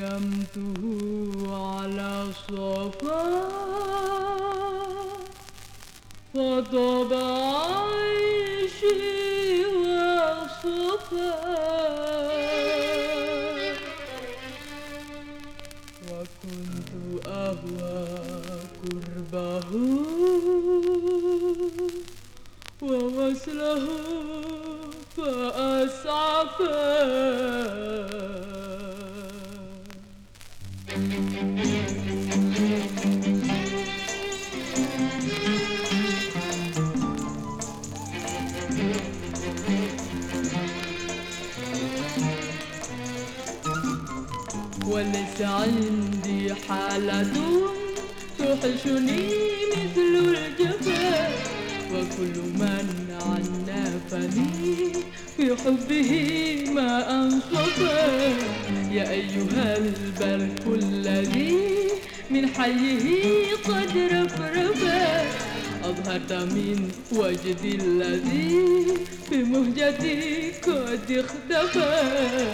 قدمته على الصفا. فطبع عيشي وصفا وكنت أهوى قربه ووصله فأسعفه وليس عندي حالة توحشني مثل الجفا وكل من عنفني في حبه ما أنصفا يا أيها البرق الذي من حيه قد رفرفا أظهرت من وجدي الذي في مهجتي قد اختفى.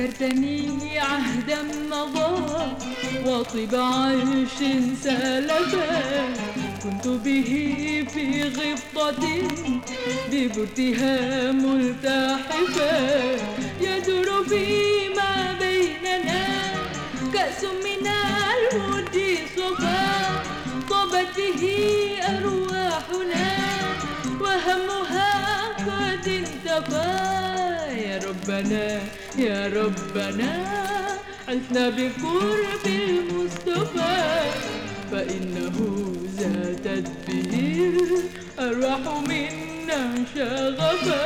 ذكرتني عهدا مضى وطب عيش سلفا كنت به في غبطة ببرتها ملتحفا يدور فيما بيننا كأس من الود صفا. طابت به أرواحنا وهمها قد انتفى. يا ربنا يا ربنا عثنا بقرب المصطفى فإنه زادت به الأرواح منا شغفا.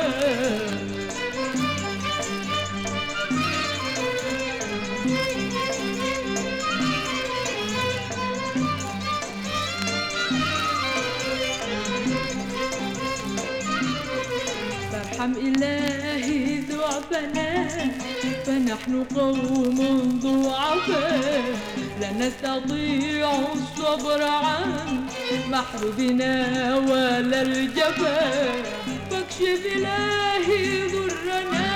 فارحم إلهي ضعفنا فنحن قوم ضعفاء لا نستطيع الصبر عن محروبنا ولا الجفا. فاكشف إلهي ضرنا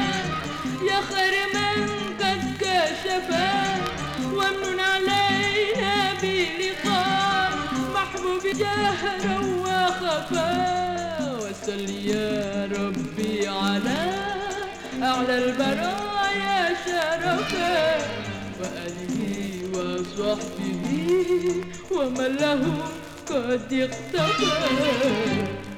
يا خير من قد كشفا. وامن علينا بلقاء محبوب جهرا وخفا. وصل يا ربي على أعلى البرايا شرفا وآله وصحبه ومن له قد اقتفى.